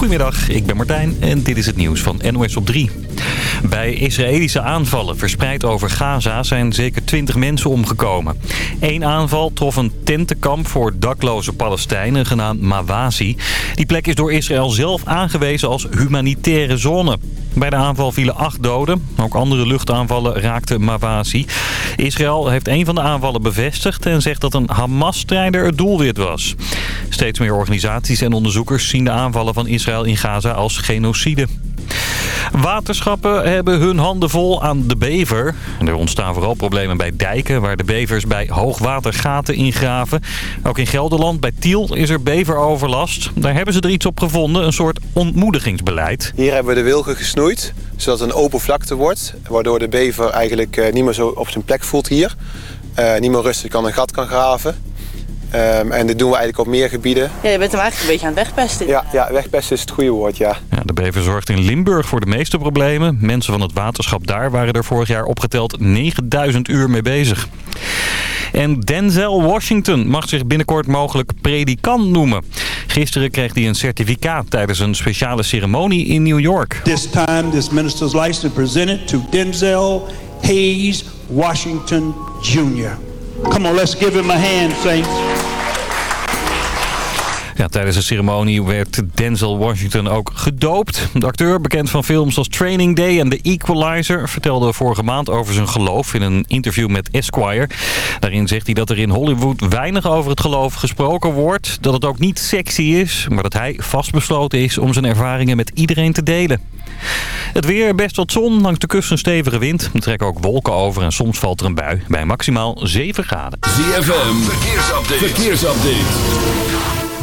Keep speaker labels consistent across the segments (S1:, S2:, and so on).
S1: Goedemiddag, ik ben Martijn en dit is het nieuws van NOS op 3. Bij Israëlische aanvallen verspreid over Gaza zijn zeker 20 mensen omgekomen. Eén aanval trof een tentenkamp voor dakloze Palestijnen genaamd Mawasi. Die plek is door Israël zelf aangewezen als humanitaire zone. Bij de aanval vielen acht doden. Ook andere luchtaanvallen raakten Mawasi. Israël heeft een van de aanvallen bevestigd en zegt dat een Hamas-strijder het doelwit was. Steeds meer organisaties en onderzoekers zien de aanvallen van Israël in Gaza als genocide. Waterschappen hebben hun handen vol aan de bever. Er ontstaan vooral problemen bij dijken waar de bevers bij hoogwater gaten ingraven. Ook in Gelderland, bij Tiel, is er beveroverlast. Daar hebben ze er iets op gevonden, een soort ontmoedigingsbeleid.
S2: Hier hebben we de wilgen gesnoeid, zodat het een open vlakte wordt. Waardoor de bever eigenlijk eh, niet meer zo op zijn plek voelt hier. Uh, niet meer rustig kan een gat kan graven. Um, en dit doen we eigenlijk op meer gebieden.
S3: Ja, je bent hem eigenlijk een beetje aan het wegpesten.
S2: Ja, ja wegpesten is het goede woord, ja.
S1: ja. De bever zorgt in Limburg voor de meeste problemen. Mensen van het waterschap daar waren er vorig jaar opgeteld 9000 uur mee bezig. En Denzel Washington mag zich binnenkort mogelijk predikant noemen. Gisteren kreeg hij een certificaat tijdens een speciale ceremonie in New York.
S4: This time this minister's license presented to Denzel Hayes Washington Jr. Come on, let's give him a hand, saints.
S1: Ja, tijdens de ceremonie werd Denzel Washington ook gedoopt. De acteur, bekend van films als Training Day en The Equalizer... vertelde vorige maand over zijn geloof in een interview met Esquire. Daarin zegt hij dat er in Hollywood weinig over het geloof gesproken wordt. Dat het ook niet sexy is, maar dat hij vastbesloten is om zijn ervaringen met iedereen te delen. Het weer, best wat zon, langs de kust een stevige wind. Er trekken ook wolken over en soms valt er een bui bij maximaal 7 graden.
S5: ZFM, verkeersupdate. verkeersupdate.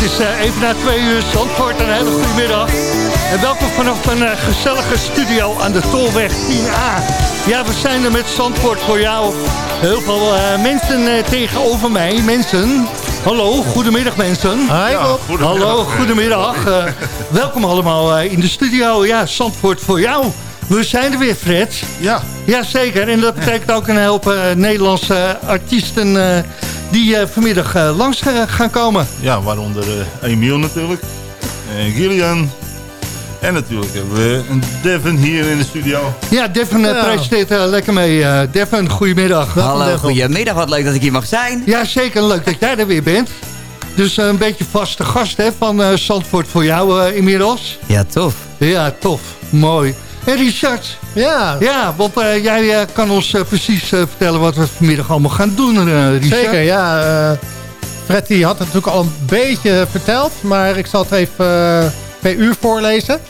S6: Het is uh, even na twee uur Zandvoort. Een hele goede middag. En welkom vanaf een uh, gezellige studio aan de Tolweg 10A. Ja, we zijn er met Zandvoort voor jou. Heel veel uh, mensen tegenover mij. Mensen, hallo, goedemiddag mensen.
S7: Hi, ja,
S6: goedemiddag. Hallo, goedemiddag. welkom allemaal in de studio. Ja, Zandvoort voor jou. We zijn er weer, Fred.
S7: Ja.
S6: Jazeker, en dat betekent ook een help Nederlandse artiesten die uh, vanmiddag uh, langs gaan komen.
S7: Ja, waaronder uh, Emiel natuurlijk. En Gillian. En natuurlijk hebben we een Devin hier in de studio.
S6: Ja, Devin ja. presenteert lekker mee. Devin, goedemiddag.
S8: Hallo, goedemiddag. Wat leuk dat ik hier mag zijn.
S6: Ja, zeker. Leuk dat jij er weer bent. Dus een beetje vaste gast hè, van Zandvoort voor jou inmiddels.
S8: Ja, tof.
S6: Ja, tof. Mooi. En Richard.
S9: Ja.
S6: Ja, want uh, jij uh, kan ons uh, precies vertellen wat we vanmiddag allemaal gaan doen, Richard.
S9: Zeker, ja. Fred die had het natuurlijk al een beetje verteld, maar ik zal het even per uur voorlezen.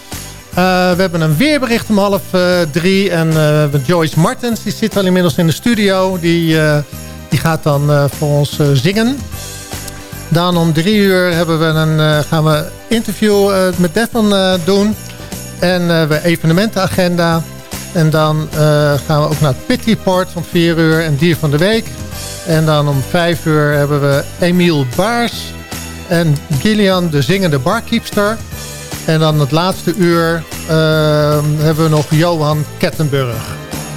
S9: we hebben een weerbericht om half drie en Joyce Martens, die zit al inmiddels in de studio. Die, die gaat dan voor ons zingen. Dan om drie uur hebben we een, gaan we interview met Devon doen. En uh, we evenementenagenda. En dan uh, gaan we ook naar het Pit Report om 4 uur en Dier van de Week. En dan om 5 uur hebben we Emiel Baars en Gillian de zingende barkeepster. En dan het laatste uur uh, hebben we nog Johan Kettenburg.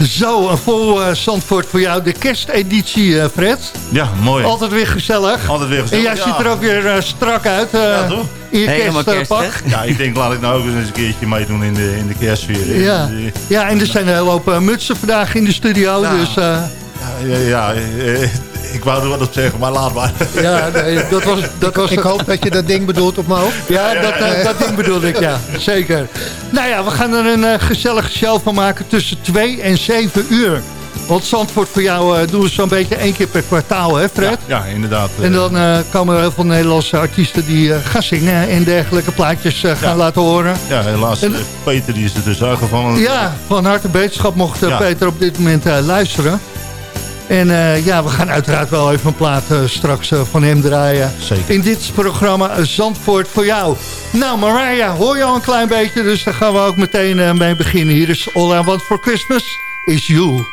S6: Zo, een vol uh, Zandvoort voor jou. De kersteditie, uh, Fred.
S7: Ja, mooi.
S6: Altijd weer gezellig.
S7: Altijd weer gezellig.
S6: En jij ziet er ook weer uh, strak uit.
S7: ja, toch?
S6: In je kerstpak.
S7: ja, ik denk, laat ik nou ook eens een keertje meedoen in de, in de kerstsfeer.
S6: Ja. ja, en er zijn een hele hoop mutsen vandaag in de studio. Ja. Dus,
S7: ja, ja, ik wou er wat op zeggen, maar laat maar.
S6: Ja, nee, dat was, dat was...
S9: Ik hoop dat je dat ding bedoelt op mijn hoofd.
S6: Ja, dat, uh, dat ding bedoel ik, ja. Zeker. Nou ja, we gaan er een uh, gezellige show van maken tussen 2 en 7 uur. Want Zandvoort voor jou uh, doen we zo'n beetje één keer per kwartaal, hè Fred?
S7: Ja, ja inderdaad.
S6: En dan uh, komen er heel veel Nederlandse artiesten die uh, gaan zingen en dergelijke plaatjes gaan ja. laten horen.
S7: Ja, helaas. En, Peter die is er dus uitgevallen.
S6: Ja, van harte beterschap mocht ja. Peter op dit moment luisteren. En ja, we gaan uiteraard wel even een plaat straks van hem draaien.
S7: Zeker.
S6: In dit programma Zandvoort voor jou. Nou, Mariah, hoor je al een klein beetje, dus daar gaan we ook meteen mee beginnen. Hier is All I Want For Christmas is You.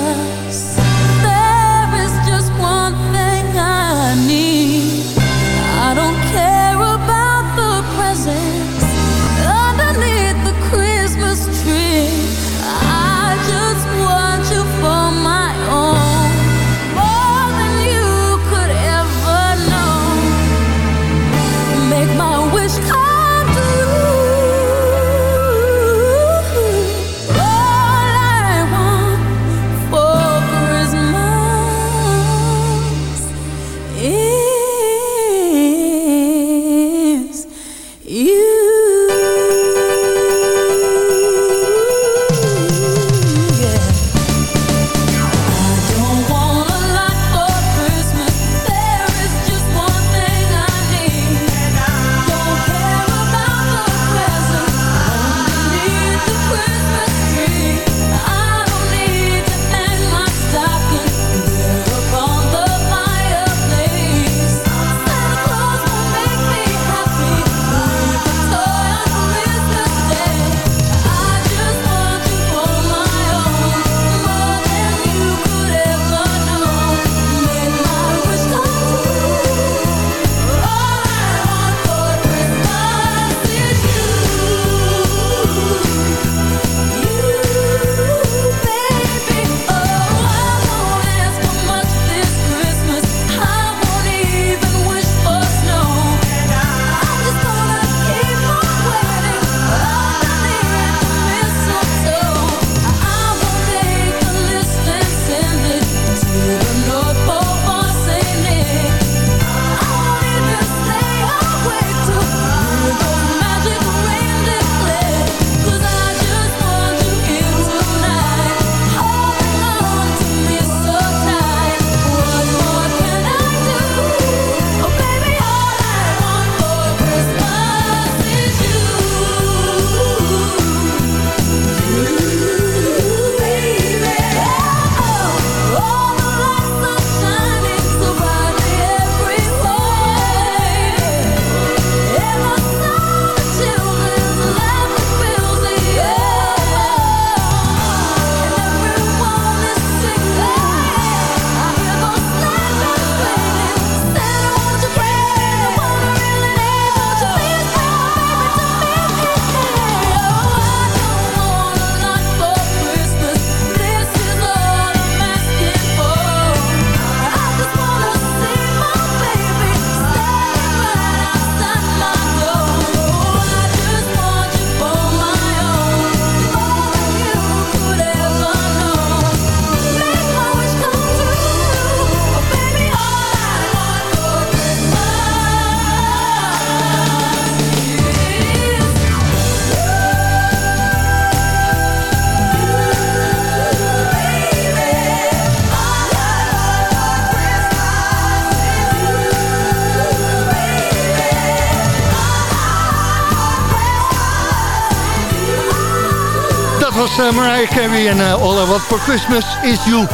S6: Mariah Carey en uh, All I Want For Christmas Is You.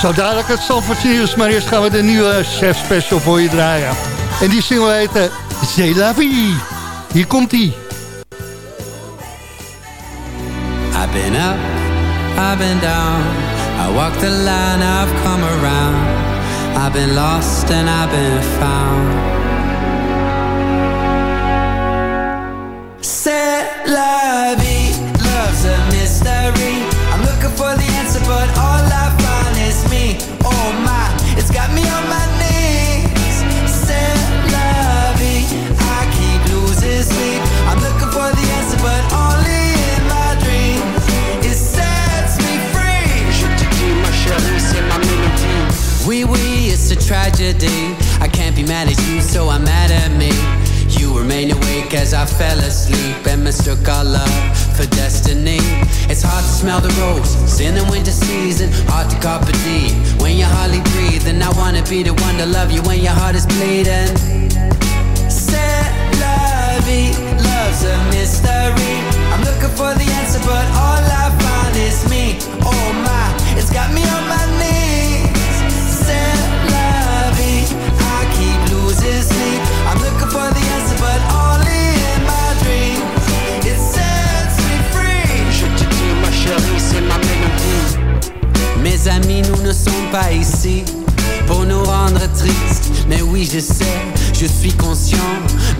S6: Zo dadelijk het Zandvoort nieuws, maar eerst gaan we de nieuwe chef special voor je draaien. En die single heet uh, C'est la vie. Hier komt ie.
S10: I've been up, I've been down. I walked the line, I've come around. I've been lost and I've been found. For the answer, but all I find is me. Oh my, it's got me on my knees. C'est la vie, I keep losing sleep. I'm looking for the answer, but only in my dreams. It sets me free. Je te dis, ma chérie, c'est ma mélodie. Oui, oui, it's a tragedy. I can't be mad at you, so I'm mad at me. You remain awake as I fell asleep and mistook our love for destiny. It's hard to smell the roses in the winter season, hard to carpe diem when you hardly breathe. And I wanna be the one to love you when your heart is bleeding. La vie, love's a mystery. I'm looking for the answer, but all I find is me. Oh my, it's got me on my knees. Mes amis, nous ne sommes pas ici pour nous rendre tristes. Mais oui, je sais, je suis conscient.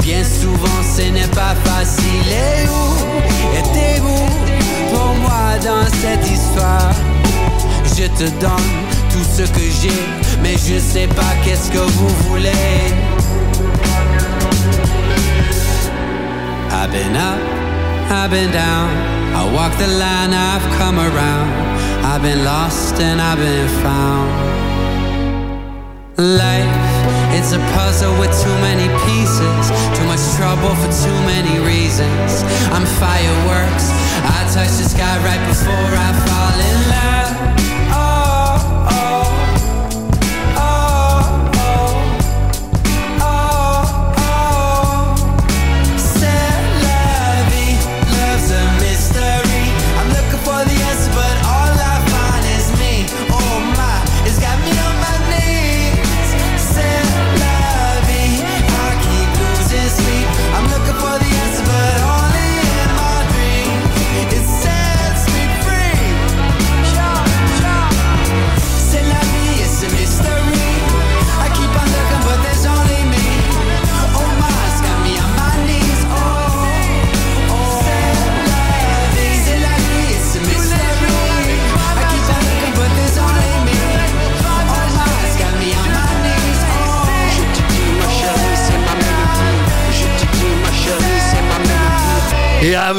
S10: Bien souvent, ce n'est pas facile. Et où étiez-vous pour moi dans cette histoire? Je te donne tout ce que j'ai, mais je sais pas qu'est-ce que vous voulez. I've been up, I've been down. I walk the line, I've come around. I've been lost and I've been found. Life, it's a puzzle with too many pieces. Too much trouble for too many reasons. I'm fireworks. I touch the sky right before I fall in love.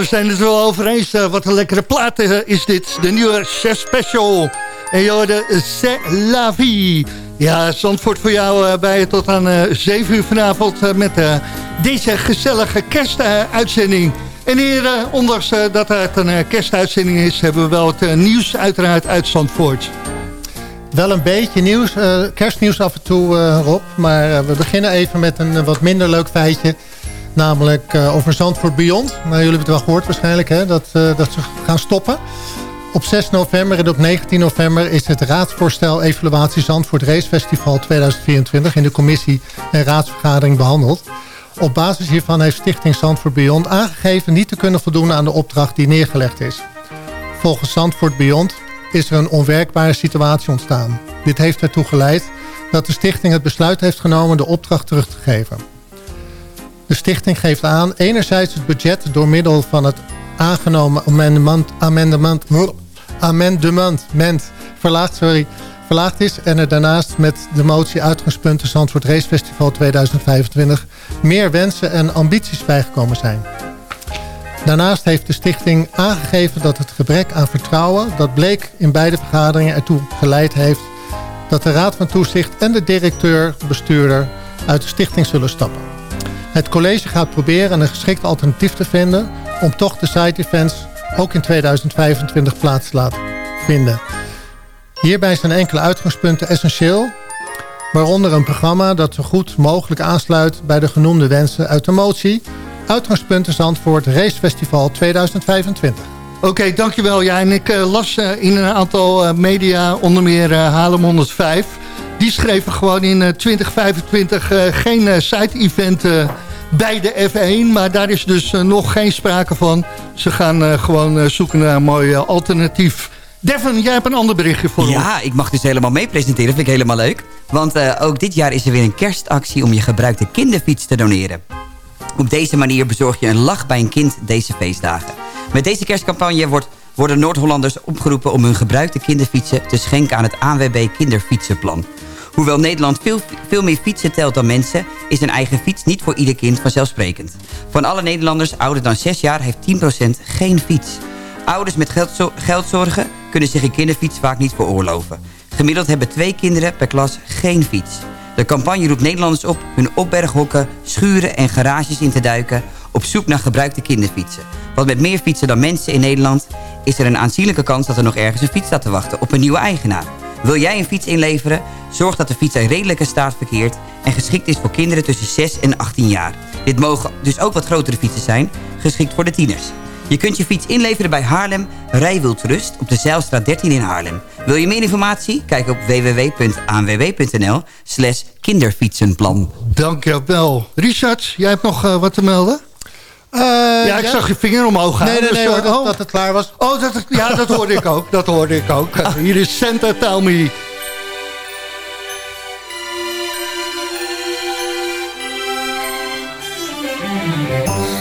S6: We zijn het wel over eens. Eh, wat een lekkere plaat eh, is dit. De nieuwe Chef Special. En hoorde eh, C'est la vie. Ja, Zandvoort voor jou eh, bij tot aan eh 7 uur vanavond... eh, met eh, deze gezellige kerstuitzending. En hier, eh, ondanks eh, dat het een eh, kerstuitzending is... hebben we wel het eh, nieuws uiteraard uit Zandvoort.
S9: Wel een beetje nieuws, eh, kerstnieuws af en toe, eh, Rob. Maar eh, we beginnen even met een eh, wat minder leuk feitje. Namelijk eh, over Zandvoort Beyond. Nou, jullie hebben het wel gehoord waarschijnlijk, hè, dat, eh, dat ze gaan stoppen. Op 6 november en op 19 november is het raadsvoorstel evaluatie Zandvoort Race Festival 2024 in de commissie en raadsvergadering behandeld. Op basis hiervan heeft Stichting Zandvoort Beyond aangegeven niet te kunnen voldoen aan de opdracht die neergelegd is. Volgens Zandvoort Beyond is er een onwerkbare situatie ontstaan. Dit heeft ertoe geleid dat de stichting het besluit heeft genomen de opdracht terug te geven. De stichting geeft aan enerzijds het budget door middel van het aangenomen amendement, amendement, amendement verlaagd, sorry, verlaagd is... en er daarnaast met de motie uitgangspunten Zandvoort Race Festival 2025... meer wensen en ambities bijgekomen zijn. Daarnaast heeft de stichting aangegeven dat het gebrek aan vertrouwen... dat bleek in beide vergaderingen ertoe geleid heeft... dat de Raad van Toezicht en de directeur-bestuurder uit de stichting zullen stappen. Het college gaat proberen een geschikt alternatief te vinden... om toch de side-events ook in 2025 plaats te laten vinden. Hierbij zijn enkele uitgangspunten essentieel... waaronder een programma dat zo goed mogelijk aansluit... bij de genoemde wensen uit de motie... Uitgangspunten Zandvoort Racefestival 2025.
S6: Oké, dankjewel. Ja, en ik eh, las eh, in een aantal eh, media, onder meer Halem 105... die schreven gewoon in 2025 geen side-event bij de F1... maar daar is dus nog geen sprake van. Ze gaan gewoon zoeken naar een mooi alternatief... Devin, jij hebt een ander berichtje voor
S8: ja,
S6: ons.
S8: Ja, ik mag dus helemaal mee presenteren. Vind ik helemaal leuk. Want ook dit jaar is er weer een kerstactie om je gebruikte kinderfiets te doneren. Op deze manier bezorg je een lach bij een kind deze feestdagen. Met deze kerstcampagne wordt, worden Noord-Hollanders opgeroepen... om hun gebruikte kinderfietsen te schenken aan het ANWB Kinderfietsenplan. Hoewel Nederland veel, veel meer fietsen telt dan mensen... is een eigen fiets niet voor ieder kind vanzelfsprekend. Van alle Nederlanders ouder dan 6 jaar heeft 10% geen fiets. Ouders met geldzorgen kunnen zich een kinderfiets vaak niet veroorloven. Gemiddeld hebben twee kinderen per klas geen fiets. De campagne roept Nederlanders op hun opberghokken, schuren en garages in te duiken... op zoek naar gebruikte kinderfietsen. Want met meer fietsen dan mensen in Nederland... is er een aanzienlijke kans dat er nog ergens een fiets staat te wachten op een nieuwe eigenaar. Wil jij een fiets inleveren? Zorg dat de fiets in redelijke staat verkeert... en geschikt is voor kinderen tussen 6 en 18 jaar. Dit mogen dus ook wat grotere fietsen zijn, geschikt voor de tieners. Je kunt je fiets inleveren bij Haarlem Rijwildrust op de Zeilstraat 13 in Haarlem. Wil je meer informatie? Kijk op www.anwb.nl slash kinderfietsenplan.
S6: Dankjewel. Richard, jij hebt nog uh, wat te melden?
S9: Uh,
S6: ja, ik ja. zag je vinger omhoog gaan.
S9: Nee, nee, nee,
S6: dus,
S9: dat, oh. dat, het klaar was.
S6: Oh, dat ja, dat hoorde ik ook. Dat hoorde ik ook. Hier is Santa Tell Me.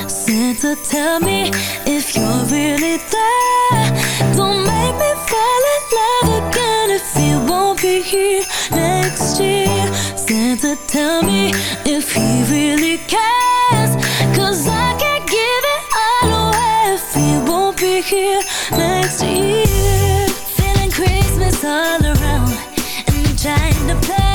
S11: Santa, tell me if you're really there. Don't make me fall in love again if you won't be here next year. Santa, tell me if he really cares. Here next year. Feeling Christmas all around and trying to play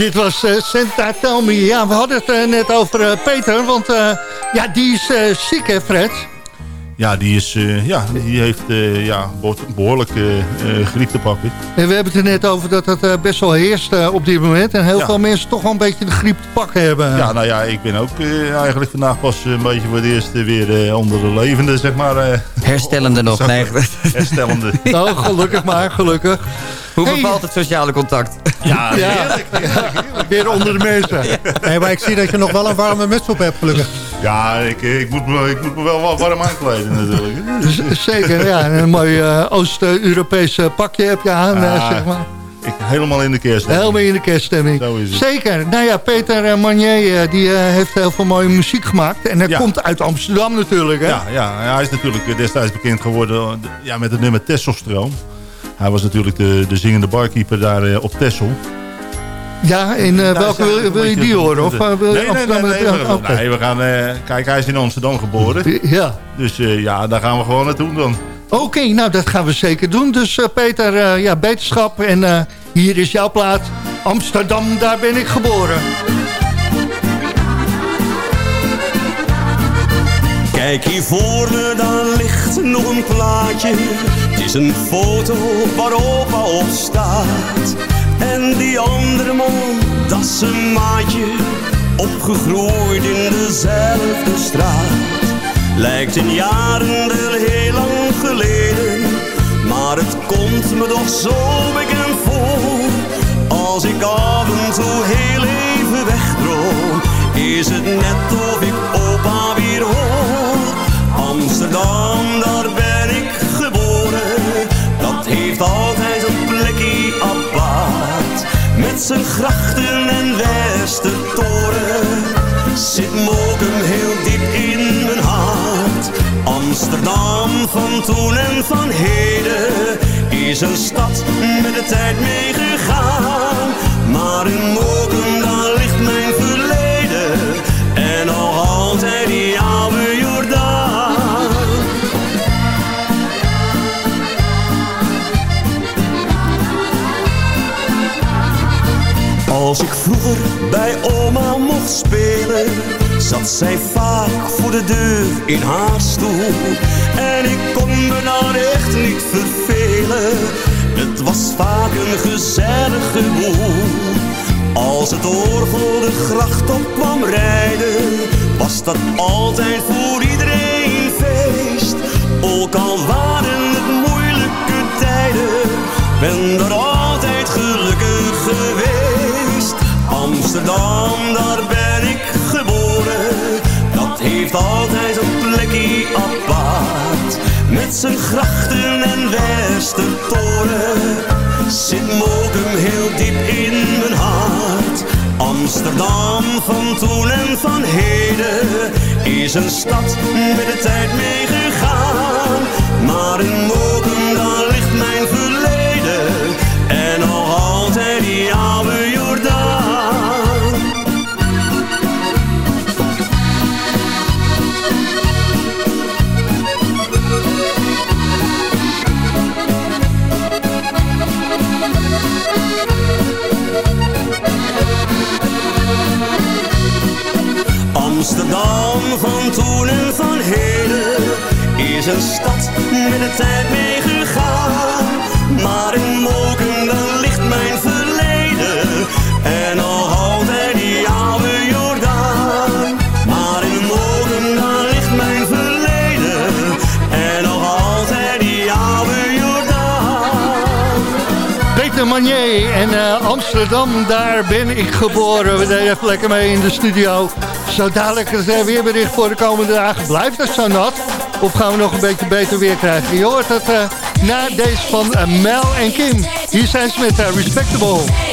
S6: Dit was eh, Santa Tell Me. Ja, we hadden het eh, net over eh, Peter, want eh, ja, die is eh, ziek hè Fred?
S7: Ja, die, is, eh, ja, die heeft eh, ja, beho- behoorlijk eh, eh, griep te pakken.
S6: En we hebben het er net over dat het best wel heerst op dit moment. En heel
S7: Ja.
S6: veel mensen toch wel een beetje de griep te pakken hebben.
S7: Ja, nou ja, ik ben ook eh, eigenlijk vandaag pas een beetje voor het eerst weer onder de levende, zeg maar. eh.
S8: Herstellende nog, nee.
S7: Herstellende.
S6: Nou, gelukkig maar, gelukkig.
S8: Hoe
S6: Hey.
S8: bevalt het sociale contact?
S7: Ja,
S6: Ja, weer onder de mensen.
S9: Nee, maar ik zie dat je nog wel een warme muts op hebt, gelukkig.
S7: Ja, ik, ik, moet me, ik moet me wel wat warm aankleden natuurlijk.
S6: Z- Zeker, ja. En een mooi eh, Oost-Europees eh, pakje heb je aan, eh,
S7: Ah,
S6: zeg maar.
S7: Ik, helemaal in de kerst.
S6: Helemaal in de kerststemming.
S7: Zo is het.
S6: Zeker. Nou ja, Peter Manier die, heeft heel veel mooie muziek gemaakt. En hij
S7: Ja.
S6: komt uit Amsterdam natuurlijk, hè?
S7: Ja, ja, hij is natuurlijk destijds bekend geworden ja, met het nummer Tesselstroom. Hij was natuurlijk de, de zingende barkeeper daar eh, op Tessel.
S6: Ja, en eh, welke wil, je die horen? Of eh, wil je
S7: nee, nee, nee, nee, we, nee, we gaan... eh, kijk, hij is in Amsterdam geboren.
S6: Ja.
S7: Dus eh, ja, daar gaan we gewoon naartoe dan.
S6: Oké, nou dat gaan we zeker doen. Dus eh, Peter, eh, ja, beterschap. En eh, hier is jouw plaat. Amsterdam, daar ben ik geboren.
S12: Kijk hier voor me, daar nog een plaatje. Het is een foto waar opa op staat. En die andere man, dat is een maatje. Opgegroeid in dezelfde straat. Lijkt in jaren wel heel lang geleden. Maar het komt me toch zo bekend voor. Als ik af en toe heel even wegdroom. Is het net of ik opa weer hoor. Amsterdam, daar ben ik geboren. Dat heeft altijd een plekje apart. Met zijn grachten en Westertoren. Zit Mokum heel diep in mijn hart. Amsterdam van toen en van heden. Is een stad met de tijd meegegaan. Maar in Mokum, daar ligt mijn spelen, zat zij vaak voor de deur in haar stoel. En ik kon me daar echt niet vervelen, het was vaak een gezellig gewoel. Als het orgel de gracht op kwam rijden, was dat altijd voor iedereen feest. Ook al waren het moeilijke tijden, ben er altijd gelukkig geweest. Amsterdam, daar ben heeft altijd een plekje apart. Met zijn grachten en Westertoren. Zit Mokum heel diep in mijn hart. Amsterdam van toen en van heden. Is een stad met de tijd meegegaan. Maar in Mokum, daar ligt mijn verleden. En nog altijd die Amsterdam van toen en van heden is een stad met de tijd meegegaan. Maar in Moken dan ligt mijn verleden en nog altijd die oude Jordaan. Maar in Moken dan ligt mijn verleden en nog altijd die oude Jordaan.
S6: Peter Manier en eh, Amsterdam, daar ben ik geboren. We deden even lekker mee in de studio. Zo dadelijk het eh, weerbericht voor de komende dagen. Blijft het zo nat? Of gaan we nog een beetje beter weer krijgen? Je hoort het eh, na deze van eh, Mel en Kim. Hier zijn ze met Respectable.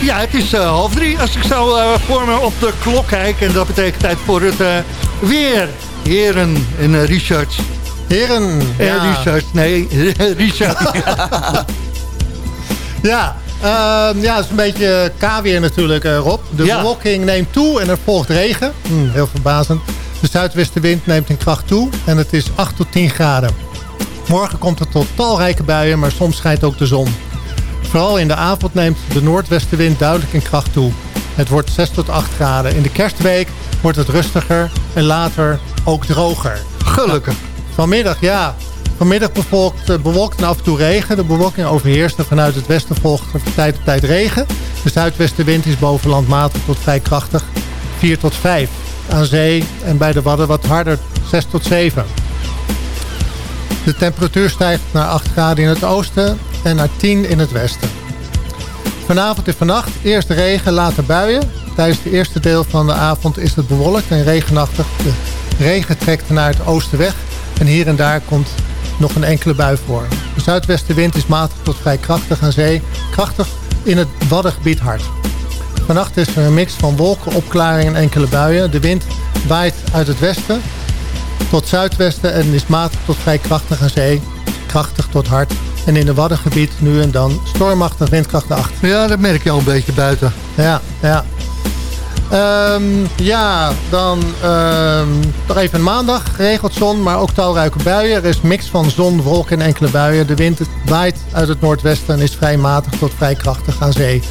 S6: Ja, het is uh, half drie als ik zo uh, voor me op de klok kijk. En dat betekent tijd voor het weer. Heren en Richard.
S9: Heren.
S6: En ja. Richard, nee, Richard.
S9: ja, uh, ja, het is een beetje K-weer natuurlijk, Rob. De ja. bewolking neemt toe en er volgt regen. Hm, heel verbazend. De zuidwestenwind neemt in kracht toe en het is 8 tot 10 graden. Morgen komt het tot talrijke buien, maar soms schijnt ook de zon. Vooral in de avond neemt de noordwestenwind duidelijk in kracht toe. Het wordt 6 tot 8 graden. In de kerstweek wordt het rustiger en later ook droger.
S6: Gelukkig.
S9: Vanmiddag, ja. Vanmiddag bevolkt, uh, bewolkt en af en toe regen. De bewolking overheerst en vanuit het westen volgt van tijd op tijd regen. De zuidwestenwind is boven land matig tot vrij krachtig. 4 tot 5. Aan zee en bij de Wadden wat harder 6 tot 7. De temperatuur stijgt naar 8 graden in het oosten en naar 10 in het westen. Vanavond en vannacht eerst regen, later buien. Tijdens het eerste deel van de avond is het bewolkt en regenachtig. De regen trekt naar het oosten weg en hier en daar komt nog een enkele bui voor. De zuidwestenwind is matig tot vrij krachtig aan zee. Krachtig in het Waddengebied hard. Vannacht is er een mix van wolken, opklaringen en enkele buien. De wind waait uit het westen tot zuidwesten en is matig tot vrij krachtig aan zee. Krachtig tot hard. En in het Waddengebied nu en dan stormachtig windkracht 8.
S6: Ja, dat merk je al een beetje buiten.
S9: Ja, ja. Um, ja, dan um, nog even maandag. Geregeld zon, maar ook talrijke buien. Er is mix van zon, wolken en enkele buien. De wind waait uit het noordwesten en is vrij matig tot vrij krachtig aan zee.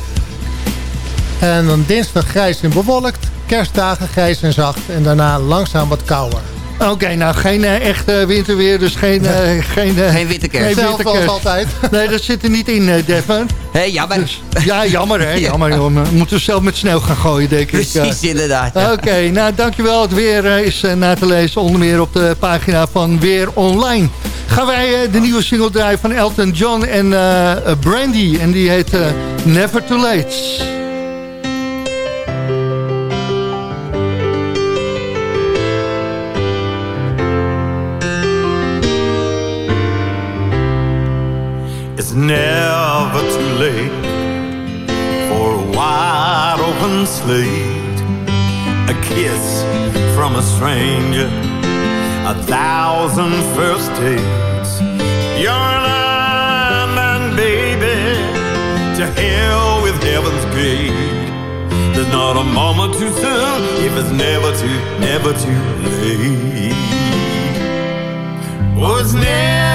S9: En dan dinsdag grijs en bewolkt. Kerstdagen grijs en zacht. En daarna langzaam wat kouder.
S6: Oké, nou geen uh, echte winterweer, dus geen... Uh, geen, uh,
S8: geen winterkerst.
S6: Geen winterkerst.
S9: altijd.
S6: Nee, dat zit er niet in, uh, Devon.
S8: Hé, hey, jammer. Dus,
S6: ja, jammer hè, jammer. Ja. We moeten zelf met sneeuw gaan gooien, denk
S8: Precies,
S6: ik.
S8: Precies, inderdaad.
S6: Ja. Oké, nou dankjewel. Het weer is na te lezen onder meer op de pagina van Weer Online. Gaan wij de nieuwe single draaien van Elton John en Brandy. En die heet Never Too Late.
S13: Never too late for a wide open slate. A kiss from a stranger, a thousand first dates. You're an man, baby, to hell with heaven's gate. There's not a moment too soon if it's never too, never too late. Oh, never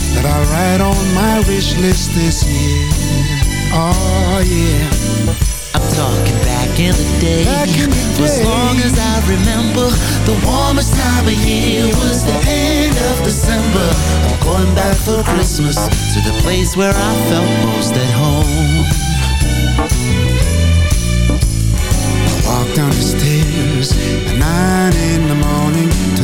S14: that I'll write on my wish list this year. Oh yeah.
S15: I'm talking back in the day.
S14: In the
S15: For as long as I remember, the warmest time of year was the end of December. I'm going back for Christmas to the place where I felt most at home.
S14: I walk down the stairs at nine in the morning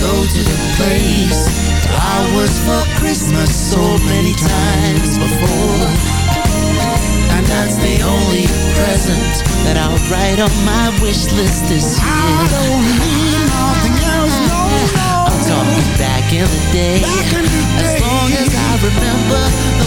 S15: go to the place I was for Christmas so many times before. And that's the only present that I'll write on my wish list this year.
S14: I don't need nothing else, no, no.
S15: I'm talking back in the day.
S14: In the
S15: as long as I remember,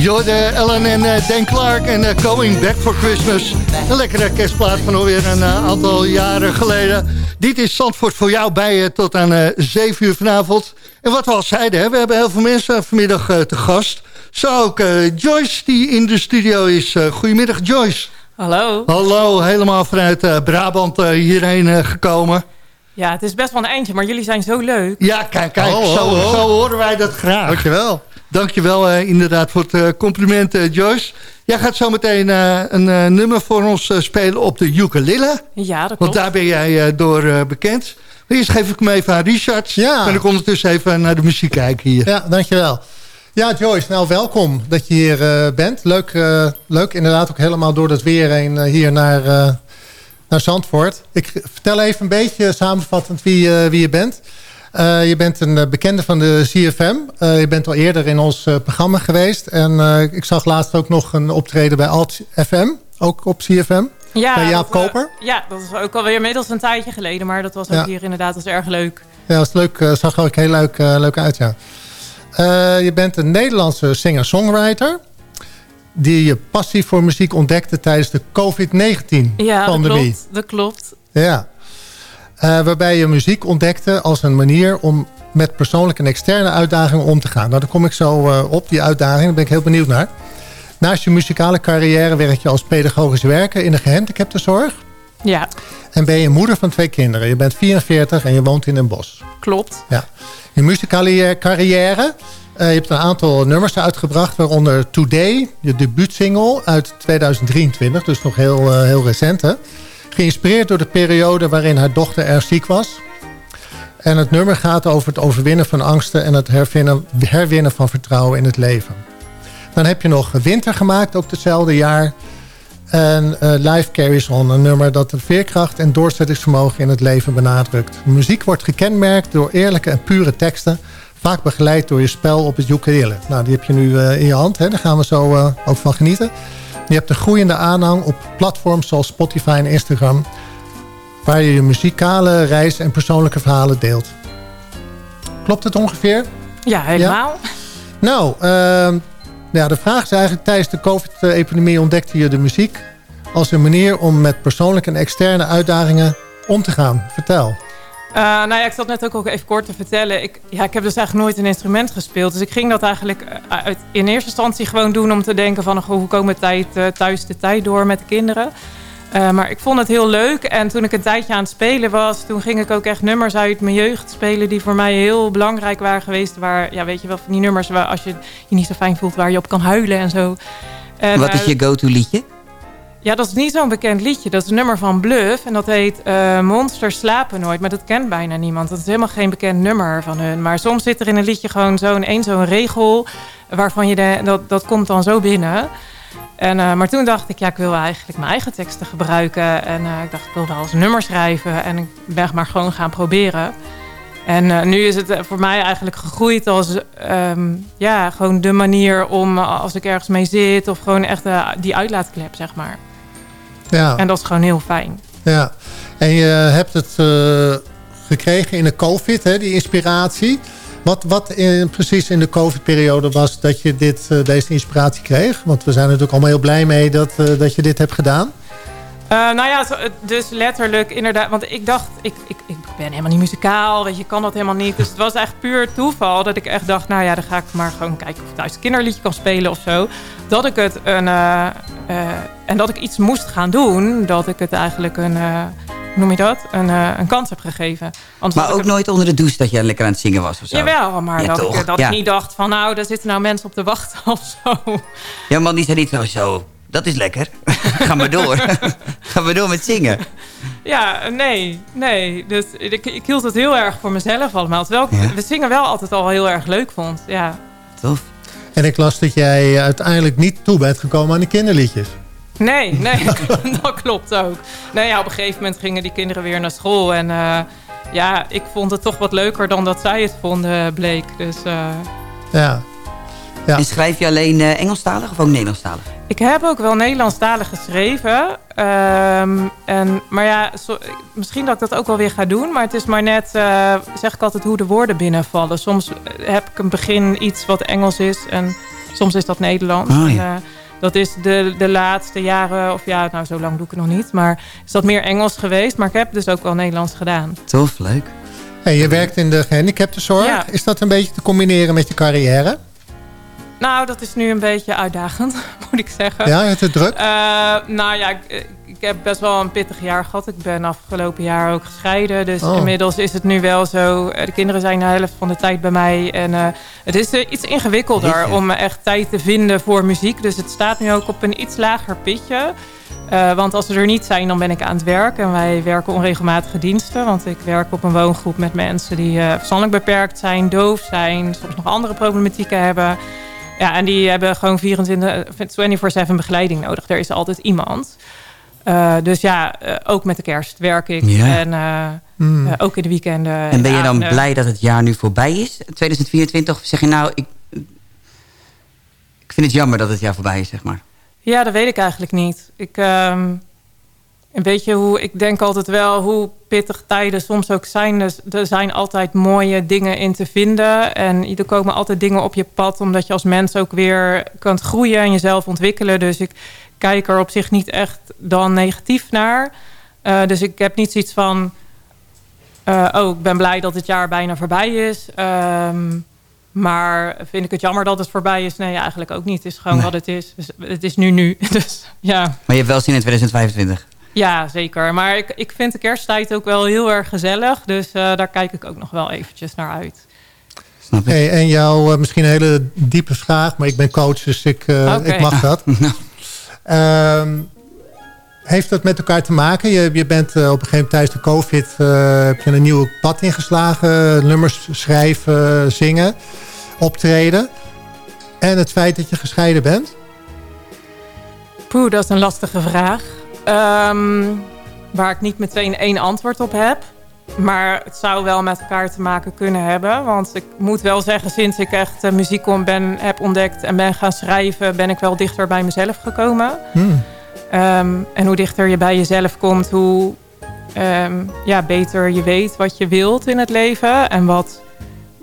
S6: Jorde, Ellen en uh, Dan Clark en uh, Going Back for Christmas. Een lekkere kerstplaat van alweer een uh, aantal jaren geleden. Dit is Zandvoort voor jou bij je tot aan eh 7 uur vanavond. En wat we al zeiden, hè, we hebben heel veel mensen vanmiddag eh, te gast. Zo ook eh, Joyce die in de studio is. Eh, goedemiddag Joyce.
S16: Hallo.
S6: Hallo, helemaal vanuit eh, Brabant eh, hierheen eh, gekomen.
S16: Ja, het is best wel een eindje, maar jullie zijn zo leuk.
S6: Ja, kijk, kijk,
S16: Oh,
S6: zo,
S16: oh, oh.
S6: zo horen wij dat graag.
S9: Dankjewel.
S6: Dankjewel eh, inderdaad voor het eh, compliment, eh, Joyce. Jij gaat zo meteen eh, een eh, nummer voor ons spelen op de ukulele.
S16: Ja, dat
S6: Want
S16: klopt.
S6: daar ben jij eh, door eh, bekend. Eerst geef ik hem even aan Richard.
S9: Ja.
S6: Kan ik ondertussen even naar de muziek kijken hier.
S9: Ja, dankjewel. Ja, Joyce, nou welkom dat je hier eh, bent. Leuk, eh, leuk inderdaad ook helemaal door het weer heen hier naar, eh, naar Zandvoort. Ik vertel even een beetje samenvattend wie, eh, wie je bent. Eh, je bent een eh, bekende van de CFM. Eh, je bent al eerder in ons programma geweest. En ik zag laatst ook nog een optreden bij Alt FM. Ook op CFM.
S16: Ja,
S9: bij Jaap
S16: dat,
S9: Koper.
S16: ja, dat is ook alweer inmiddels een tijdje geleden. Maar dat was ook
S9: Ja.
S16: hier inderdaad is erg leuk.
S9: Ja, dat is leuk. zag er ook heel leuk, leuk uit, ja. Je bent een Nederlandse singer-songwriter... die je passie voor muziek ontdekte tijdens de
S16: Ja, dat
S9: COVID-19-pandemie.
S16: klopt. Dat klopt.
S9: Ja. Eh, waarbij je muziek ontdekte als een manier om met persoonlijke en externe uitdagingen om te gaan. Nou, daar kom ik zo eh, op, die uitdaging. Daar ben ik heel benieuwd naar. Naast je muzikale carrière werk je als pedagogisch werker in de gehandicaptenzorg.
S16: Ja,
S9: En ben je moeder van twee kinderen. Je bent 44 en je woont in een bos.
S16: klopt.
S9: Ja. Je muzikale carrière. eh, je hebt een aantal nummers uitgebracht, waaronder Today, je debuutsingle uit 2023, dus nog heel, eh, heel recent. Hè? Geïnspireerd door de periode waarin haar dochter erg ziek was. En het nummer gaat over het overwinnen van angsten en het herwinnen, herwinnen van vertrouwen in het leven. Dan heb je nog Winter gemaakt, ook hetzelfde jaar. En eh, Life Carries On, een nummer dat de veerkracht en doorzettingsvermogen in het leven benadrukt. Muziek wordt gekenmerkt door eerlijke en pure teksten, vaak begeleid door je spel op het ukulele. Nou, die heb je nu eh, in je hand, hè? daar gaan we zo eh, ook van genieten. Je hebt een groeiende aanhang op platforms zoals Spotify en Instagram, waar je je muzikale reis en persoonlijke verhalen deelt. Klopt het ongeveer?
S16: Ja, helemaal.
S9: Nou, ehm, ja, de vraag is eigenlijk... tijdens de COVID-epidemie ontdekte je de muziek... als een manier om met persoonlijke en externe uitdagingen om te gaan. Vertel.
S16: Eh, nou ja, ik zat net ook al even kort te vertellen. Ik, ja, ik heb dus eigenlijk nooit een instrument gespeeld. Dus ik ging dat eigenlijk eh, uit, in eerste instantie gewoon doen... om te denken van goh, hoe komen we tijd, eh, thuis de tijd door met de kinderen. Eh, maar ik vond het heel leuk. En toen ik een tijdje aan het spelen was... toen ging ik ook echt nummers uit mijn jeugd spelen... die voor mij heel belangrijk waren geweest. Waar, ja, weet je wel, van die nummers waar als je je niet zo fijn voelt... waar je op kan huilen en zo. En,
S8: Wat is
S16: eh,
S8: je go-to liedje?
S16: Ja, dat is niet zo'n bekend liedje. Dat is een nummer van Bluff. En dat heet eh, Monsters slapen nooit. Maar dat kent bijna niemand. Dat is helemaal geen bekend nummer van hun. Maar soms zit er in een liedje gewoon zo'n één zo'n regel... waarvan je de, dat, dat komt dan zo binnen. En, eh, maar toen dacht ik, ja, ik wil eigenlijk mijn eigen teksten gebruiken. En eh, ik dacht, ik wil wel eens een nummer schrijven. En ik ben maar gewoon gaan proberen. En nu is het voor mij eigenlijk gegroeid als ehm, ja, gewoon de manier om als ik ergens mee zit... of gewoon echt die uitlaatklep, zeg maar.
S9: Ja.
S16: En dat is gewoon heel fijn.
S9: Ja. En je hebt het eh, gekregen in de COVID, hè, die inspiratie. Wat, wat in, precies in de COVID-periode was dat je dit, eh, deze inspiratie kreeg? Want we zijn natuurlijk allemaal heel blij mee dat, eh, dat je dit hebt gedaan.
S16: Eh, nou ja, zo- dus letterlijk inderdaad. Want ik dacht, ik, ik, ik ben helemaal niet muzikaal. Weet je, kan dat helemaal niet. Dus het was echt puur toeval dat ik echt dacht... nou ja, dan ga ik maar gewoon kijken of ik thuis een kinderliedje kan spelen of zo. Dat ik het een... eh, eh, en dat ik iets moest gaan doen. Dat ik het eigenlijk een... eh, hoe noem je dat? Een, eh, een kans heb gegeven. Anders
S8: Maar ook
S16: het-
S8: nooit onder de douche dat je lekker aan het zingen was of zo?
S16: Jawel, maar
S8: Ja,
S16: dat, ik, dat
S8: Ja.
S16: ik niet dacht van... nou, daar zitten nou mensen op te wachten of zo.
S8: Ja, man, die zei niet zo, zo, dat is lekker. Ga maar door. Ga maar door met zingen.
S16: Ja, nee, nee. Dus ik, ik hield het heel erg voor mezelf allemaal. Terwijl ik
S9: Ja.
S16: we zingen wel altijd al heel erg leuk vond. Ja.
S8: Tof.
S9: En ik las dat jij uiteindelijk niet toe bent gekomen aan de kinderliedjes.
S16: Nee, nee, dat klopt ook. Nee, ja, op een gegeven moment gingen die kinderen weer naar school. En eh, ja, ik vond het toch wat leuker dan dat zij het vonden, bleek. Dus eh,
S9: Ja. Ja.
S8: En schrijf je alleen eh, Engelstalig of ook Nederlandstalig?
S16: ik heb ook wel Nederlandstalig geschreven. Ehm, en, maar ja, zo- misschien dat ik dat ook wel weer ga doen. Maar het is maar net, eh, zeg ik altijd, hoe de woorden binnenvallen. Soms heb ik een begin iets wat Engels is en soms is dat Nederlands.
S8: Oh, ja.
S16: En, eh, dat is de, de laatste jaren, of ja, nou zo lang doe ik het nog niet. Maar is dat meer Engels geweest. Maar ik heb dus ook wel Nederlands gedaan.
S8: Tof, leuk.
S9: Hey, je werkt in de gehandicaptenzorg.
S16: Ja.
S9: Is dat een beetje te combineren met je carrière?
S16: Nou, dat is nu een beetje uitdagend, moet ik zeggen.
S9: Ja, het is druk?
S16: Eh, nou ja, ik, ik heb best wel een pittig jaar gehad. Ik ben afgelopen jaar ook gescheiden. Dus
S9: Oh.
S16: inmiddels is het nu wel zo. De kinderen zijn de helft van de tijd bij mij. En eh, het is eh, iets ingewikkelder
S8: Jeetje.
S16: om echt tijd te vinden voor muziek. Dus het staat nu ook op een iets lager pitje. Want als ze er niet zijn, dan ben ik aan het werk. En wij werken onregelmatige diensten. Want ik werk op een woongroep met mensen die eh, verstandelijk beperkt zijn, doof zijn, soms nog andere problematieken hebben. Ja, en die hebben gewoon 24 24/7 begeleiding nodig. Er is altijd iemand. Eh, dus ja, eh, ook met de kerst werk ik.
S8: Ja.
S16: En eh,
S9: Hmm.
S16: ook in de weekenden.
S8: En ben je dan blij dat het jaar nu voorbij is, 2024? Of zeg je nou, ik, ik vind het jammer dat het jaar voorbij is, zeg maar.
S16: Ja, dat weet ik eigenlijk niet. Ik, ehm, en weet je hoe, ik denk altijd wel hoe pittig tijden soms ook zijn. Dus er zijn altijd mooie dingen in te vinden. En er komen altijd dingen op je pad, omdat je als mens ook weer kunt groeien en jezelf ontwikkelen. Dus ik kijk er op zich niet echt dan negatief naar. Eh, dus ik heb niet zoiets van, eh, oh, ik ben blij dat het jaar bijna voorbij is. Ehm, maar vind ik het jammer dat het voorbij is? Nee, eigenlijk ook niet. Het is gewoon
S8: Nee.
S16: wat het is. Dus het is nu nu. Dus ja,
S8: Maar je hebt wel zin in 2025.
S16: Ja zeker. Maar ik, ik vind de kersttijd ook wel heel erg gezellig. Dus eh, daar kijk ik ook nog wel eventjes naar uit.
S8: Snap ik.
S9: Hey, en jou, eh, misschien een hele diepe vraag, maar ik ben coach, dus ik, eh, ik mag dat. Ehm, heeft dat met elkaar te maken? Je, je bent op een gegeven moment tijdens de COVID eh, heb je een nieuw pad ingeslagen. Nummers schrijven, zingen, optreden. En het feit dat je gescheiden bent?
S16: Poeh, dat is een lastige vraag. Ehm, waar ik niet meteen één antwoord op heb. Maar het zou wel met elkaar te maken kunnen hebben. Want ik moet wel zeggen, sinds ik echt muziek om ben, heb ontdekt en ben gaan schrijven... ben ik wel dichter bij mezelf gekomen.
S9: Hmm.
S16: Ehm, en hoe dichter je bij jezelf komt, hoe ehm, ja, beter je weet wat je wilt in het leven. En wat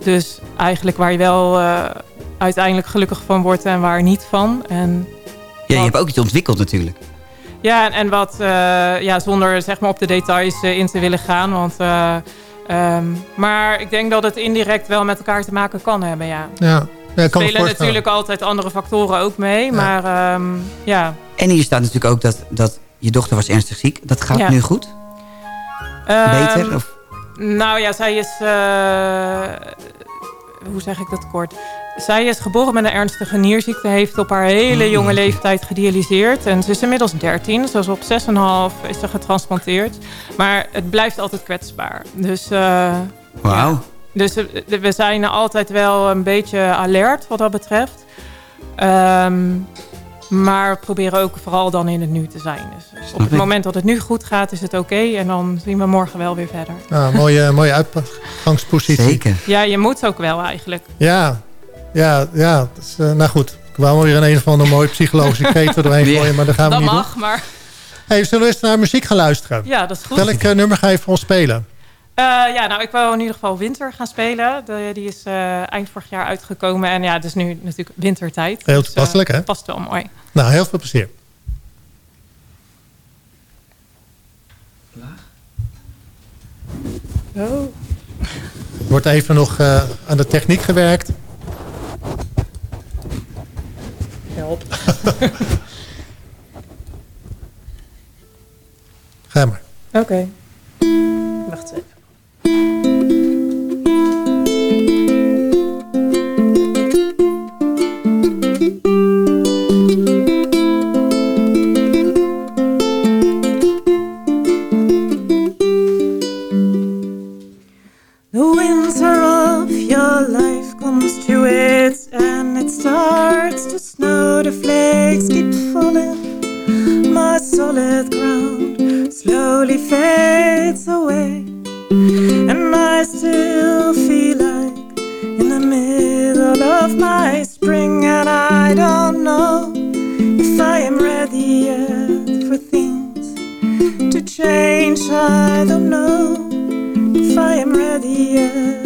S16: dus eigenlijk waar je wel eh, uiteindelijk gelukkig van wordt en waar niet van. En
S8: Ja, je hebt ook iets ontwikkeld natuurlijk.
S16: Ja, en, en wat, eh, ja, zonder zeg maar op de details eh, in te willen gaan. Want, eh, ehm, maar ik denk dat het indirect wel met elkaar te maken kan hebben, ja.
S9: Ja, kan
S16: spelen natuurlijk altijd andere factoren ook mee. Maar ehm, ja.
S8: En hier staat natuurlijk ook dat, dat je dochter was ernstig ziek. Dat gaat
S16: Ja.
S8: nu goed?
S16: Ehm,
S8: Beter? Of?
S16: Nou ja, zij is... eh, hoe zeg ik dat kort? Zij is geboren met een ernstige nierziekte. Heeft op haar hele jonge leeftijd gedialyseerd. En ze is inmiddels 13. Zoals op 6,5 is ze getransplanteerd. Maar het blijft altijd kwetsbaar. Dus... eh,
S8: Wauw.
S16: Dus we zijn altijd wel een beetje alert wat dat betreft. Ehm, maar we proberen ook vooral dan in het nu te zijn. Dus op het moment dat het nu goed gaat, is het oké. en dan zien we morgen wel weer verder.
S9: Ja, mooie, mooie uitgangspositie.
S8: Zeker.
S16: Ja, je moet ook wel eigenlijk.
S9: Ja, ja, ja. Dat is, eh, nou goed, ik wou weer een een of andere mooie psychologische kreet er doorheen gooien, maar dat gaan we
S16: dat
S9: niet
S16: mag,
S9: doen.
S16: maar...
S9: Hey, zullen we eens naar muziek gaan luisteren?
S16: Ja, dat is goed.
S9: Welk eh, nummer ga je voor ons spelen?
S16: Eh, ja, nou, ik wil in ieder geval Winter gaan spelen. De, die is eh, eind vorig jaar uitgekomen. En ja, het is nu natuurlijk wintertijd.
S9: Heel
S16: Dus,
S9: toepasselijk, hè?
S16: Past wel mooi.
S9: Nou, heel veel plezier.
S16: Oh.
S9: Er wordt even nog eh, aan de techniek gewerkt.
S16: Help.
S9: Ga maar.
S16: Oké. Wacht even.
S17: The winter of solid ground slowly fades away. And I still feel like in the middle of my spring. And I don't know if I am ready yet for things to change. I don't know if I am ready yet.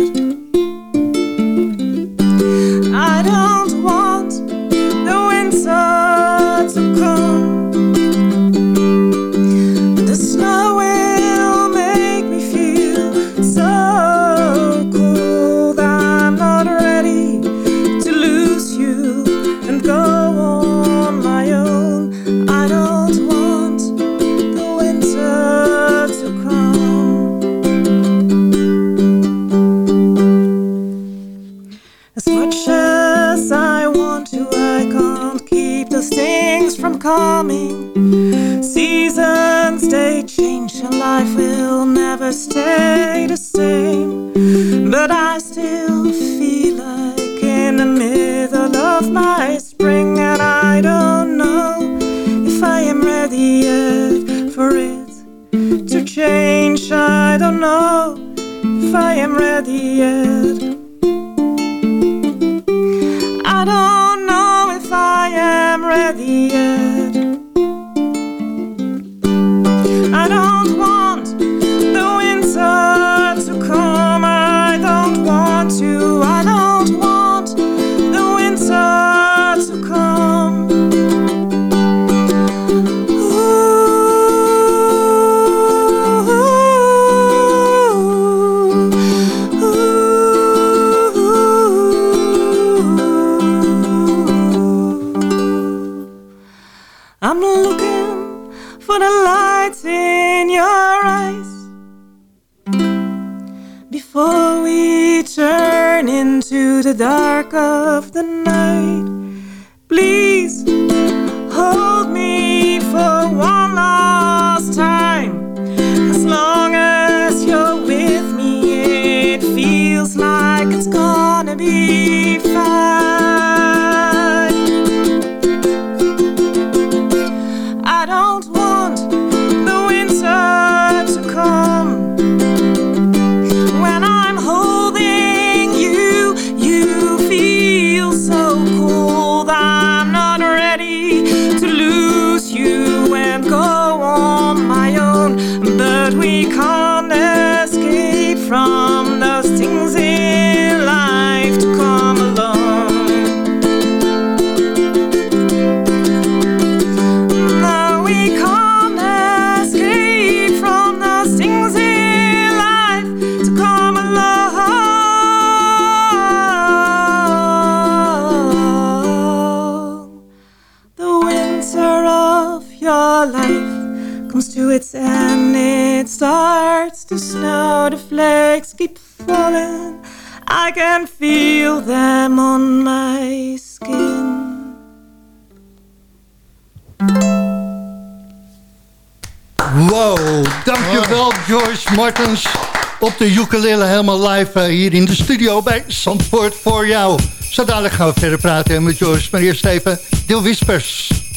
S10: ukulele helemaal live eh, hier in de studio bij Zandvoort voor jou. Zo gaan we verder praten met Joris, maar eerst even Deel Whispers.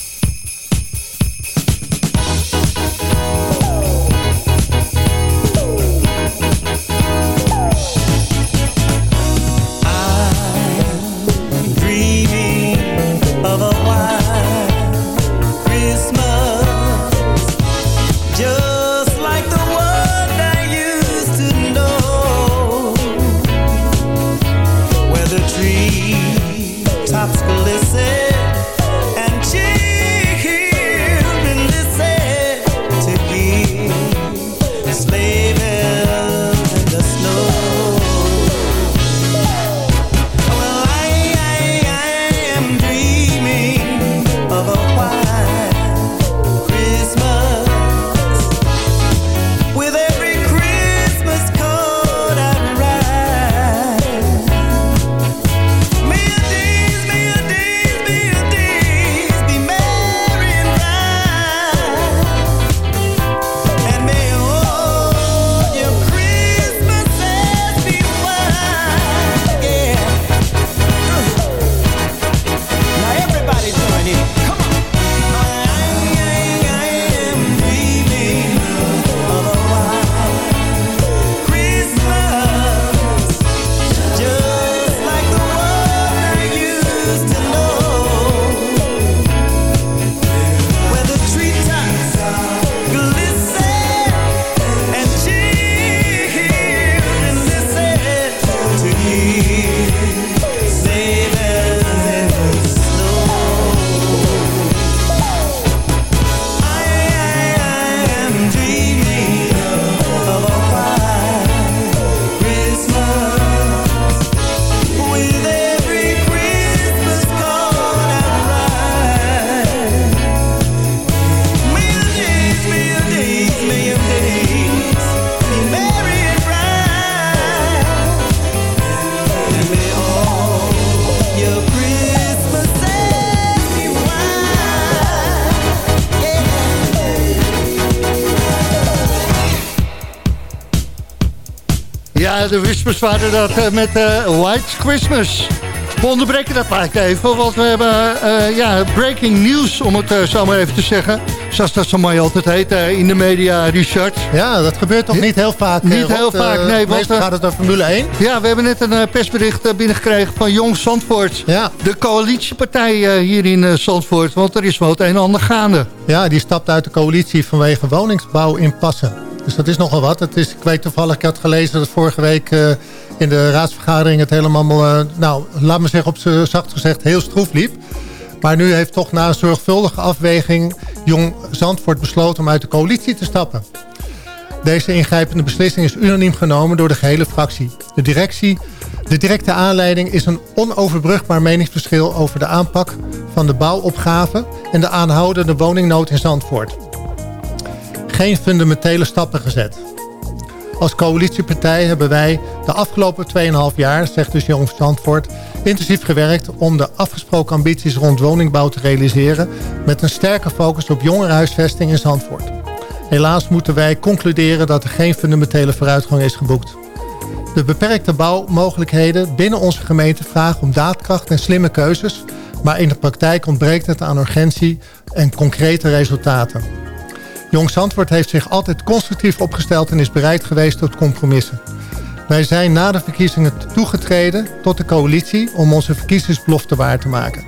S6: Ja, de Whispers waren dat eh, met eh, White Christmas. We onderbreken dat plaatje even, want we hebben eh, ja, breaking news, om het eh, zo maar even te zeggen. Zoals dat zo mooi altijd heet eh, in de media, Richard.
S9: Ja, dat gebeurt toch niet heel vaak?
S6: Niet
S9: eh,
S6: heel vaak,
S9: Eh,
S6: nee. Want, eh,
S9: gaat het over Formule 1.
S6: Ja, we hebben net een eh, persbericht eh, binnengekregen van Jong Zandvoort.
S9: Ja.
S6: De coalitiepartij eh, hier in eh, Zandvoort, want er is wel het een en ander gaande.
S9: Ja, die stapt uit de coalitie vanwege woningsbouw in Passen. Dus dat is nogal wat. Het is, ik weet toevallig, ik had gelezen dat vorige week eh, in de raadsvergadering het helemaal, eh, nou, laat me zeggen op z'n zacht gezegd, heel stroef liep. Maar nu heeft toch na een zorgvuldige afweging Jong Zandvoort besloten om uit de coalitie te stappen. Deze ingrijpende beslissing is unaniem genomen door de gehele fractie. De directie, de directe aanleiding is een onoverbrugbaar meningsverschil over de aanpak van de bouwopgave en de aanhoudende woningnood in Zandvoort. Geen fundamentele stappen gezet. Als coalitiepartij hebben wij de afgelopen 2,5 jaar, zegt dus Jong Zandvoort, intensief gewerkt om de afgesproken ambities rond woningbouw te realiseren met een sterke focus op jongerenhuisvesting in Zandvoort. Helaas moeten wij concluderen dat er geen fundamentele vooruitgang is geboekt. De beperkte bouwmogelijkheden binnen onze gemeente vragen om daadkracht en slimme keuzes, maar in de praktijk ontbreekt het aan urgentie en concrete resultaten. Jong Zandvoort heeft zich altijd constructief opgesteld en is bereid geweest tot compromissen. Wij zijn na de verkiezingen toegetreden tot de coalitie om onze verkiezingsbelofte waar te maken.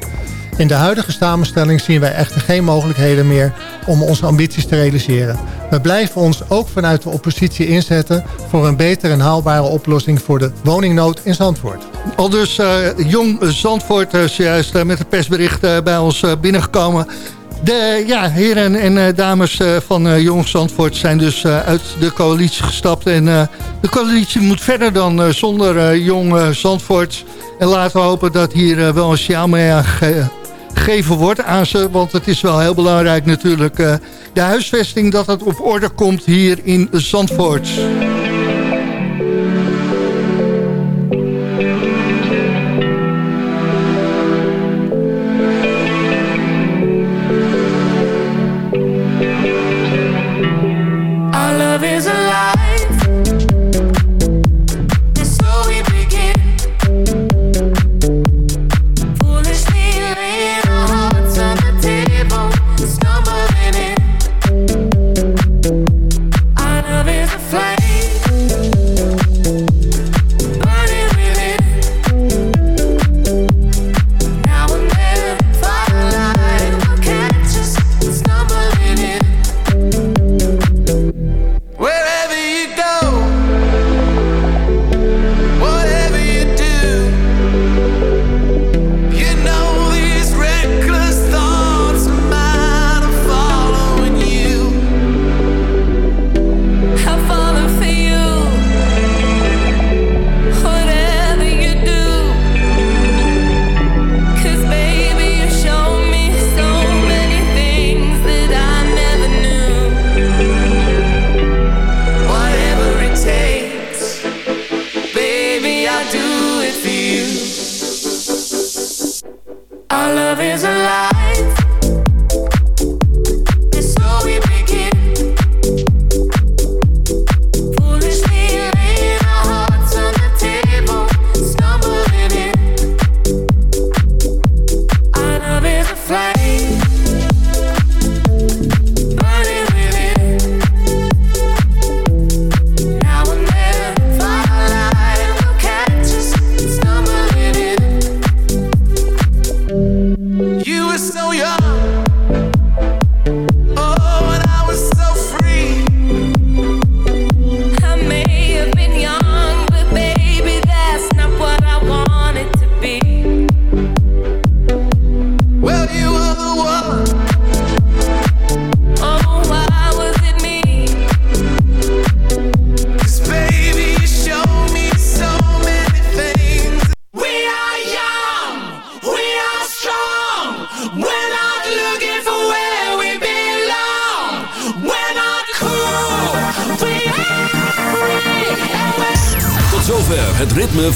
S9: In de huidige samenstelling zien wij echter geen mogelijkheden meer om onze ambities te realiseren. We blijven ons ook vanuit de oppositie inzetten voor een betere en haalbare oplossing voor de woningnood in Zandvoort.
S6: Al dus eh, Jong Zandvoort is juist eh, met het persbericht eh, bij ons eh, binnengekomen. De ja, heren en eh, dames eh, van eh, Jong Zandvoort zijn dus uit de coalitie gestapt. En de coalitie moet verder dan zonder Jong Zandvoort. En laten we hopen dat hier wel een signaal mee gegeven wordt aan ze. Want het is wel heel belangrijk natuurlijk. de huisvesting dat het op orde komt hier in Zandvoort.